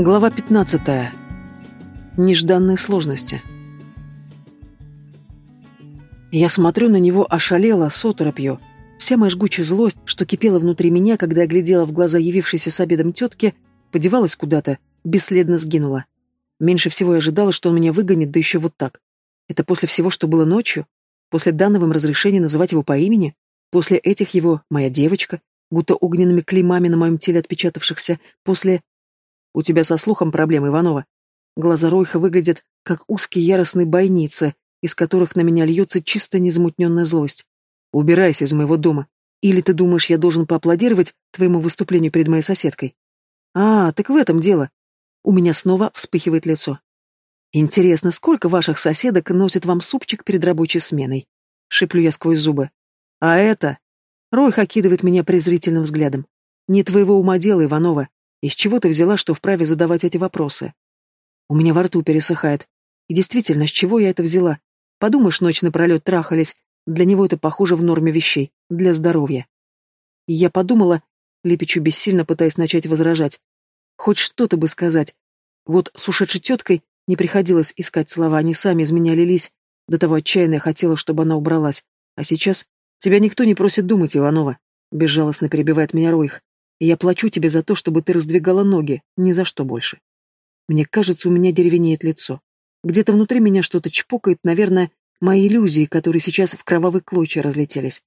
Глава 15. Нежданные сложности. Я смотрю на него ошалело, с оторопью. Вся моя жгучая злость, что кипела внутри меня, когда я глядела в глаза явившейся с обедом тетки, подевалась куда-то, бесследно сгинула. Меньше всего я ожидала, что он меня выгонит, да еще вот так. Это после всего, что было ночью? После данного им разрешения называть его по имени? После этих его «моя девочка», будто огненными клеймами на моем теле отпечатавшихся, после у тебя со слухом проблемы, Иванова. Глаза Ройха выглядят как узкие яростные бойницы, из которых на меня льется чисто незамутненная злость. Убирайся из моего дома. Или ты думаешь, я должен поаплодировать твоему выступлению перед моей соседкой? А, так в этом дело. У меня снова вспыхивает лицо. Интересно, сколько ваших соседок носит вам супчик перед рабочей сменой? Шиплю я сквозь зубы. А это... Ройх окидывает меня презрительным взглядом. Не твоего ума дело, Иванова. Из чего ты взяла, что вправе задавать эти вопросы? У меня во рту пересыхает. И действительно, с чего я это взяла? Подумаешь, ночь напролет трахались. Для него это похоже в норме вещей. Для здоровья. И я подумала, лепечу бессильно, пытаясь начать возражать. Хоть что-то бы сказать. Вот с ушедшей теткой не приходилось искать слова, они сами из меня лились. До того отчаянно я хотела, чтобы она убралась. А сейчас тебя никто не просит думать, Иванова. Безжалостно перебивает меня Ройх я плачу тебе за то, чтобы ты раздвигала ноги, ни за что больше. Мне кажется, у меня деревенеет лицо. Где-то внутри меня что-то чпокает, наверное, мои иллюзии, которые сейчас в кровавые клочья разлетелись.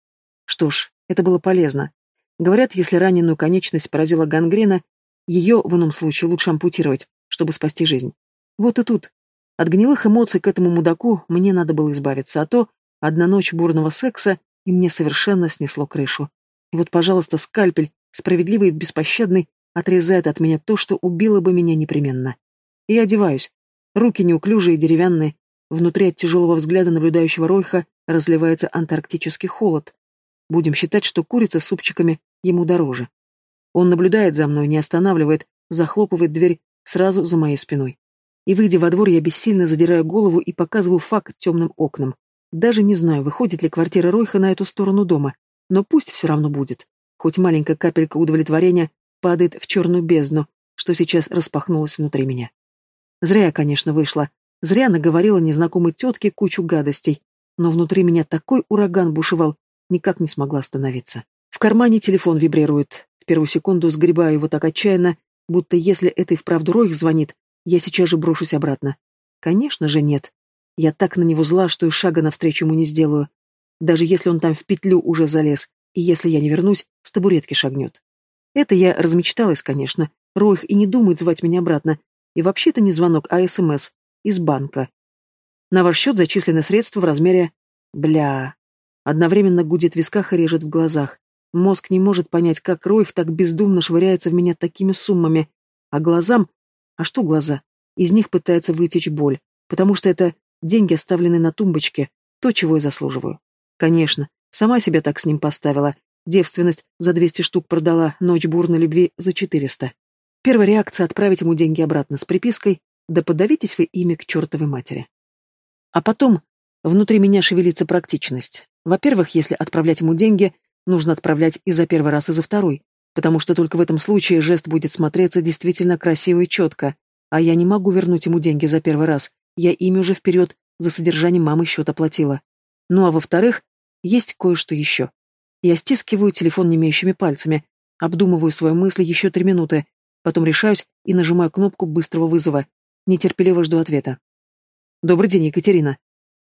Что ж, это было полезно. Говорят, если раненую конечность поразила гангрена, ее в ином случае лучше ампутировать, чтобы спасти жизнь. Вот и тут. От гнилых эмоций к этому мудаку мне надо было избавиться, а то одна ночь бурного секса, и мне совершенно снесло крышу. И вот, пожалуйста, скальпель, справедливый и беспощадный, отрезает от меня то, что убило бы меня непременно. Я одеваюсь. Руки неуклюжие и деревянные. Внутри от тяжелого взгляда наблюдающего Ройха разливается антарктический холод. Будем считать, что курица с супчиками ему дороже. Он наблюдает за мной, не останавливает, захлопывает дверь сразу за моей спиной. И, выйдя во двор, я бессильно задираю голову и показываю факт темным окнам. Даже не знаю, выходит ли квартира Ройха на эту сторону дома, но пусть все равно будет. Хоть маленькая капелька удовлетворения падает в черную бездну, что сейчас распахнулось внутри меня. Зря я, конечно, вышла. Зря наговорила незнакомой тетке кучу гадостей. Но внутри меня такой ураган бушевал, никак не смогла остановиться. В кармане телефон вибрирует. В первую секунду сгребаю его так отчаянно, будто если это и вправду Ройх звонит, я сейчас же брошусь обратно. Конечно же нет. Я так на него зла, что и шага навстречу ему не сделаю. Даже если он там в петлю уже залез, и если я не вернусь, с табуретки шагнет. Это я размечталась, конечно. Ройх и не думает звать меня обратно. И вообще-то не звонок, а СМС. Из банка. На ваш счет зачислены средства в размере... Бля... Одновременно гудит в висках и режет в глазах. Мозг не может понять, как Ройх так бездумно швыряется в меня такими суммами. А глазам... А что глаза? Из них пытается вытечь боль. Потому что это деньги, оставленные на тумбочке. То, чего я заслуживаю. Конечно, Сама себя так с ним поставила. Девственность за 200 штук продала, ночь бурной любви за 400. Первая реакция — отправить ему деньги обратно с припиской «Да подавитесь вы ими к чертовой матери». А потом внутри меня шевелится практичность. Во-первых, если отправлять ему деньги, нужно отправлять и за первый раз, и за второй, потому что только в этом случае жест будет смотреться действительно красиво и четко, а я не могу вернуть ему деньги за первый раз, я ими уже вперед за содержание мамы счет оплатила. Ну а во-вторых, есть кое-что еще. Я стискиваю телефон немеющими пальцами, обдумываю свои мысли еще три минуты, потом решаюсь и нажимаю кнопку быстрого вызова. Нетерпеливо жду ответа. «Добрый день, Екатерина!»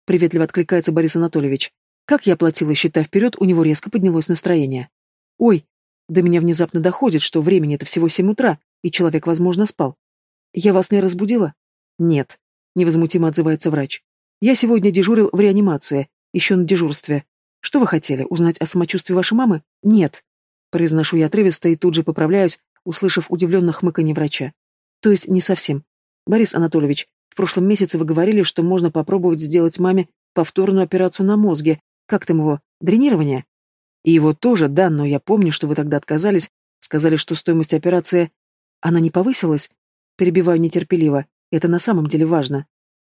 Приветливо откликается Борис Анатольевич. Как я оплатила счета вперед, у него резко поднялось настроение. «Ой!» До меня внезапно доходит, что времени это всего семь утра, и человек, возможно, спал. «Я вас не разбудила?» «Нет», — невозмутимо отзывается врач. «Я сегодня дежурил в реанимации, еще на дежурстве. Что вы хотели, узнать о самочувствии вашей мамы? Нет. Произношу я отрывисто и тут же поправляюсь, услышав удивленно хмыканье врача. То есть не совсем. Борис Анатольевич, в прошлом месяце вы говорили, что можно попробовать сделать маме повторную операцию на мозге. Как там его? Дренирование? И его тоже, да, но я помню, что вы тогда отказались, сказали, что стоимость операции... Она не повысилась? Перебиваю нетерпеливо. Это на самом деле важно.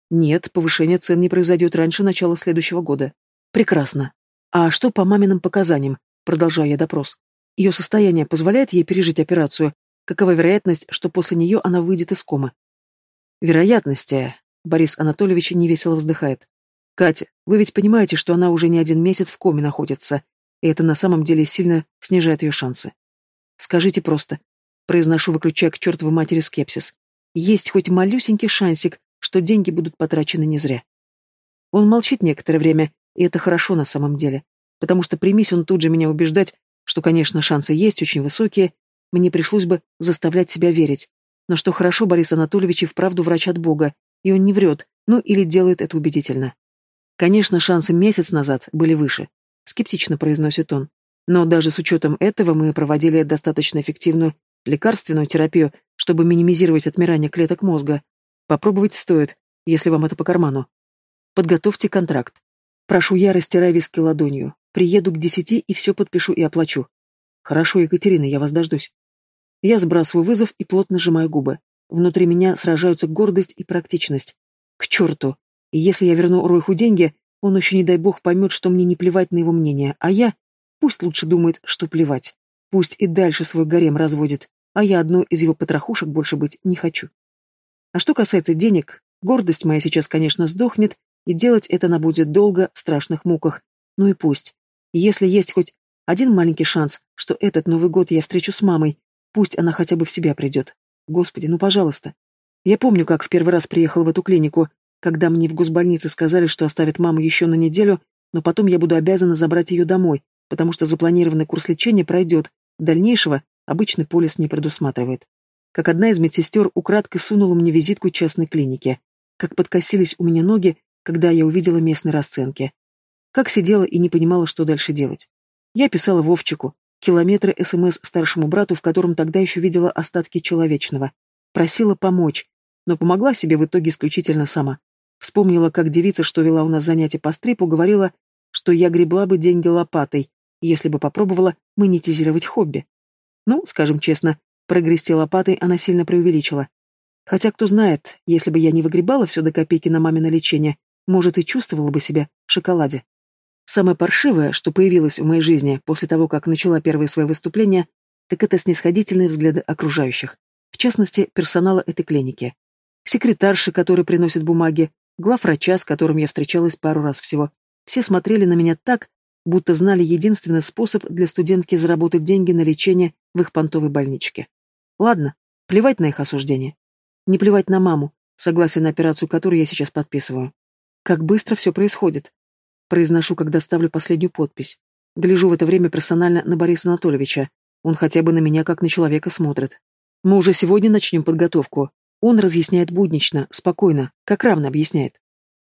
Нет, повышение цен не произойдет раньше начала следующего года. Прекрасно. «А что по маминым показаниям?» Продолжаю я допрос. «Ее состояние позволяет ей пережить операцию? какова вероятность, что после нее она выйдет из комы. Вероятности, Борис Анатольевич невесело вздыхает. Катя, вы ведь понимаете, что она уже не один месяц в коме находится, и это на самом деле сильно снижает ее шансы. Скажите просто, произношу, выключая к чертовой матери скепсис, есть хоть малюсенький шансик, что деньги будут потрачены не зря. Он молчит некоторое время, и это хорошо на самом деле, потому что примись он тут же меня убеждать, что, конечно, шансы есть, очень высокие, мне пришлось бы заставлять себя верить. Но что хорошо, Борис Анатольевич и вправду врач от Бога, и он не врет, ну или делает это убедительно. Конечно, шансы месяц назад были выше, скептично произносит он. Но даже с учетом этого мы проводили достаточно эффективную лекарственную терапию, чтобы минимизировать отмирание клеток мозга. Попробовать стоит, если вам это по карману. Подготовьте контракт. Прошу я, растирая виски ладонью. Приеду к десяти и все подпишу и оплачу. Хорошо, Екатерина, я вас дождусь. Я сбрасываю вызов и плотно сжимаю губы. Внутри меня сражаются гордость и практичность. К черту. И если я верну Ройху деньги, он еще, не дай бог, поймет, что мне не плевать на его мнение, а я... Пусть лучше думает, что плевать. Пусть и дальше свой гарем разводит, а я одну из его потрохушек больше быть не хочу. А что касается денег, гордость моя сейчас, конечно, сдохнет, и делать это она будет долго, в страшных муках. Ну и пусть. Если есть хоть один маленький шанс, что этот Новый год я встречу с мамой, пусть она хотя бы в себя придет. Господи, ну пожалуйста. Я помню, как в первый раз приехал в эту клинику, когда мне в госбольнице сказали, что оставят маму еще на неделю, но потом я буду обязана забрать ее домой, потому что запланированный курс лечения пройдет, Дальнейшего обычный полис не предусматривает. Как одна из медсестер украдкой сунула мне визитку частной клиники. Как подкосились у меня ноги, когда я увидела местные расценки. Как сидела и не понимала, что дальше делать. Я писала Вовчику, километры СМС старшему брату, в котором тогда еще видела остатки человечного. Просила помочь, но помогла себе в итоге исключительно сама. Вспомнила, как девица, что вела у нас занятия по стрипу, говорила, что я гребла бы деньги лопатой, если бы попробовала монетизировать хобби. Ну, скажем честно, прогрести лопатой она сильно преувеличила. Хотя, кто знает, если бы я не выгребала все до копейки на мамино лечение, может, и чувствовала бы себя в шоколаде. Самое паршивое, что появилось в моей жизни после того, как начала первые свои выступления, так это снисходительные взгляды окружающих, в частности, персонала этой клиники. Секретарши, которые приносят бумаги, главврача, с которым я встречалась пару раз всего. Все смотрели на меня так, будто знали единственный способ для студентки заработать деньги на лечение в их понтовой больничке. Ладно, плевать на их осуждение. Не плевать на маму, согласие на операцию которую я сейчас подписываю. Как быстро все происходит. Произношу, когда ставлю последнюю подпись. Гляжу в это время персонально на Бориса Анатольевича. Он хотя бы на меня как на человека смотрит. Мы уже сегодня начнем подготовку. Он разъясняет буднично, спокойно, как равно объясняет.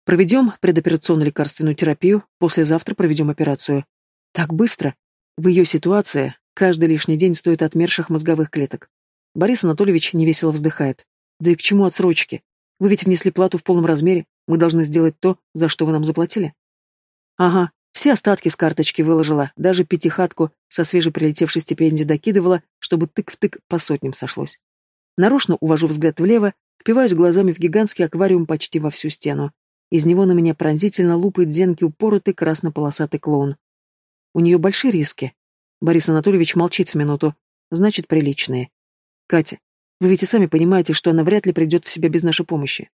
Проведем предоперационную лекарственную терапию, послезавтра проведем операцию. Так быстро. В ее ситуации каждый лишний день стоит отмерших мозговых клеток. Борис Анатольевич невесело вздыхает. Да и к чему отсрочки? Вы ведь внесли плату в полном размере. Мы должны сделать то, за что вы нам заплатили. Ага, все остатки с карточки выложила, даже пятихатку со свежеприлетевшей стипендии докидывала, чтобы тык в тык по сотням сошлось. Нарочно увожу взгляд влево, впиваюсь глазами в гигантский аквариум почти во всю стену. Из него на меня пронзительно лупает зенки упоротый красно-полосатый клоун. У нее большие риски. Борис Анатольевич молчит с минуту. Значит, приличные. Катя, вы ведь и сами понимаете, что она вряд ли придет в себя без нашей помощи.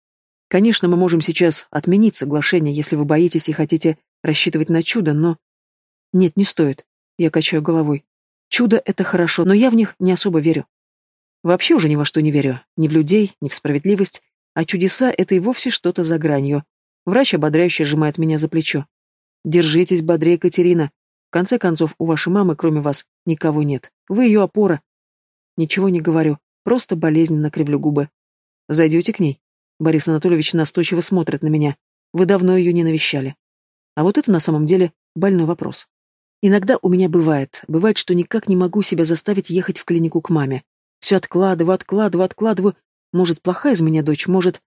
Конечно, мы можем сейчас отменить соглашение, если вы боитесь и хотите рассчитывать на чудо, но... Нет, не стоит. Я качаю головой. Чудо — это хорошо, но я в них не особо верю. Вообще уже ни во что не верю. Ни в людей, ни в справедливость. А чудеса — это и вовсе что-то за гранью. Врач ободряюще сжимает меня за плечо. «Держитесь бодрее, Катерина. В конце концов, у вашей мамы, кроме вас, никого нет. Вы ее опора». Ничего не говорю, просто болезненно кривлю губы. «Зайдете к ней?» Борис Анатольевич настойчиво смотрит на меня. «Вы давно ее не навещали». А вот это на самом деле больной вопрос. Иногда у меня бывает, бывает, что никак не могу себя заставить ехать в клинику к маме. Все откладываю, откладываю, откладываю. Может, плохая из меня дочь, может...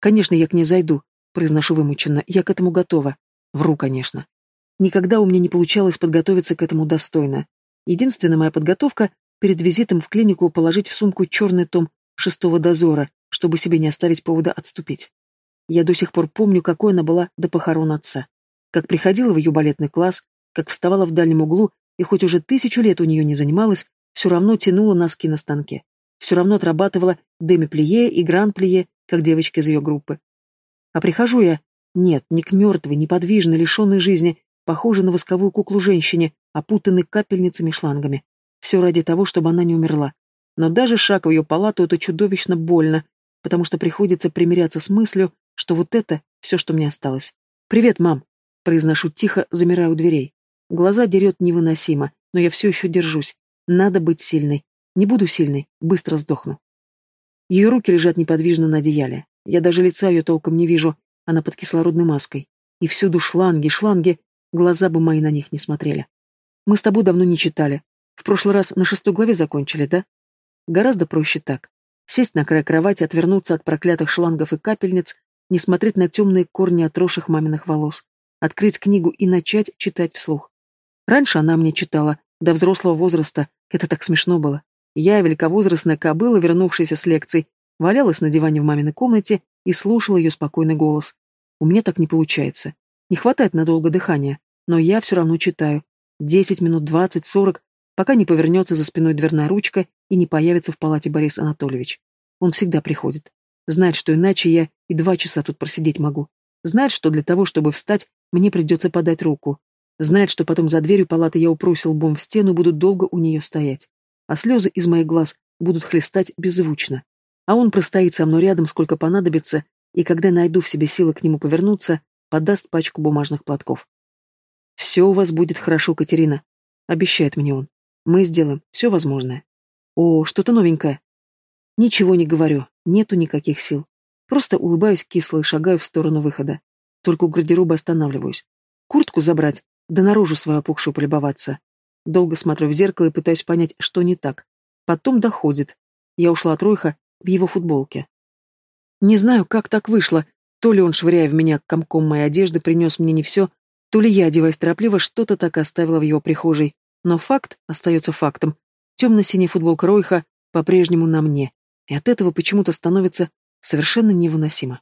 Конечно, я к ней зайду, Произношу вымученно. Я к этому готова. Вру, конечно. Никогда у меня не получалось подготовиться к этому достойно. Единственная моя подготовка перед визитом в клинику положить в сумку черный том шестого дозора, чтобы себе не оставить повода отступить. Я до сих пор помню, какой она была до похорон отца. Как приходила в ее балетный класс, как вставала в дальнем углу, и хоть уже тысячу лет у нее не занималась, все равно тянула носки на станке. все равно отрабатывала деми-плие и гран-плие, как девочки из ее группы. А прихожу я, нет, не к мертвой, неподвижной, лишенной жизни, похожей на восковую куклу женщине, опутанной капельницами и шлангами. Все ради того, чтобы она не умерла. Но даже шаг в ее палату — это чудовищно больно, потому что приходится примиряться с мыслью, что вот это все, что мне осталось. «Привет, мам!» — произношу тихо, замирая у дверей. Глаза дерет невыносимо, но я все еще держусь. Надо быть сильной. Не буду сильной, быстро сдохну. Ее руки лежат неподвижно на одеяле. Я даже лица ее толком не вижу, она под кислородной маской. И всюду шланги, шланги, глаза бы мои на них не смотрели. Мы с тобой давно не читали. В прошлый раз на шестой главе закончили, да? Гораздо проще так. Сесть на край кровати, отвернуться от проклятых шлангов и капельниц, не смотреть на темные корни отросших маминых волос, открыть книгу и начать читать вслух. Раньше она мне читала, до взрослого возраста, это так смешно было. Я, великовозрастная кобыла, вернувшаяся с лекций, валялась на диване в маминой комнате и слушала ее спокойный голос. У меня так не получается. Не хватает надолго дыхания, но я все равно читаю. Десять минут, двадцать, сорок, пока не повернется за спиной дверная ручка и не появится в палате Борис Анатольевич. Он всегда приходит. Знает, что иначе я и два часа тут просидеть могу. Знает, что для того, чтобы встать, мне придется подать руку. Знает, что потом за дверью палаты я упрусь лбом в стену буду долго у нее стоять. А слезы из моих глаз будут хлестать беззвучно. А он простоит со мной рядом, сколько понадобится, и когда найду в себе силы к нему повернуться, подаст пачку бумажных платков. «Все у вас будет хорошо, Катерина», — обещает мне он. «Мы сделаем все возможное». «О, что-то новенькое». Ничего не говорю, нету никаких сил. Просто улыбаюсь кисло и шагаю в сторону выхода. Только у гардероба останавливаюсь. Куртку забрать, да наружу свою опухшую полюбоваться. Долго смотрю в зеркало и пытаюсь понять, что не так. Потом доходит. Я ушла от Ройха в его футболке. Не знаю, как так вышло. То ли он, швыряя в меня комком моей одежды, принес мне не все, то ли я, одеваясь торопливо, что-то так оставила в его прихожей. Но факт остается фактом. Темно-синяя футболка Ройха по-прежнему на мне, и от этого почему-то становится совершенно невыносимо.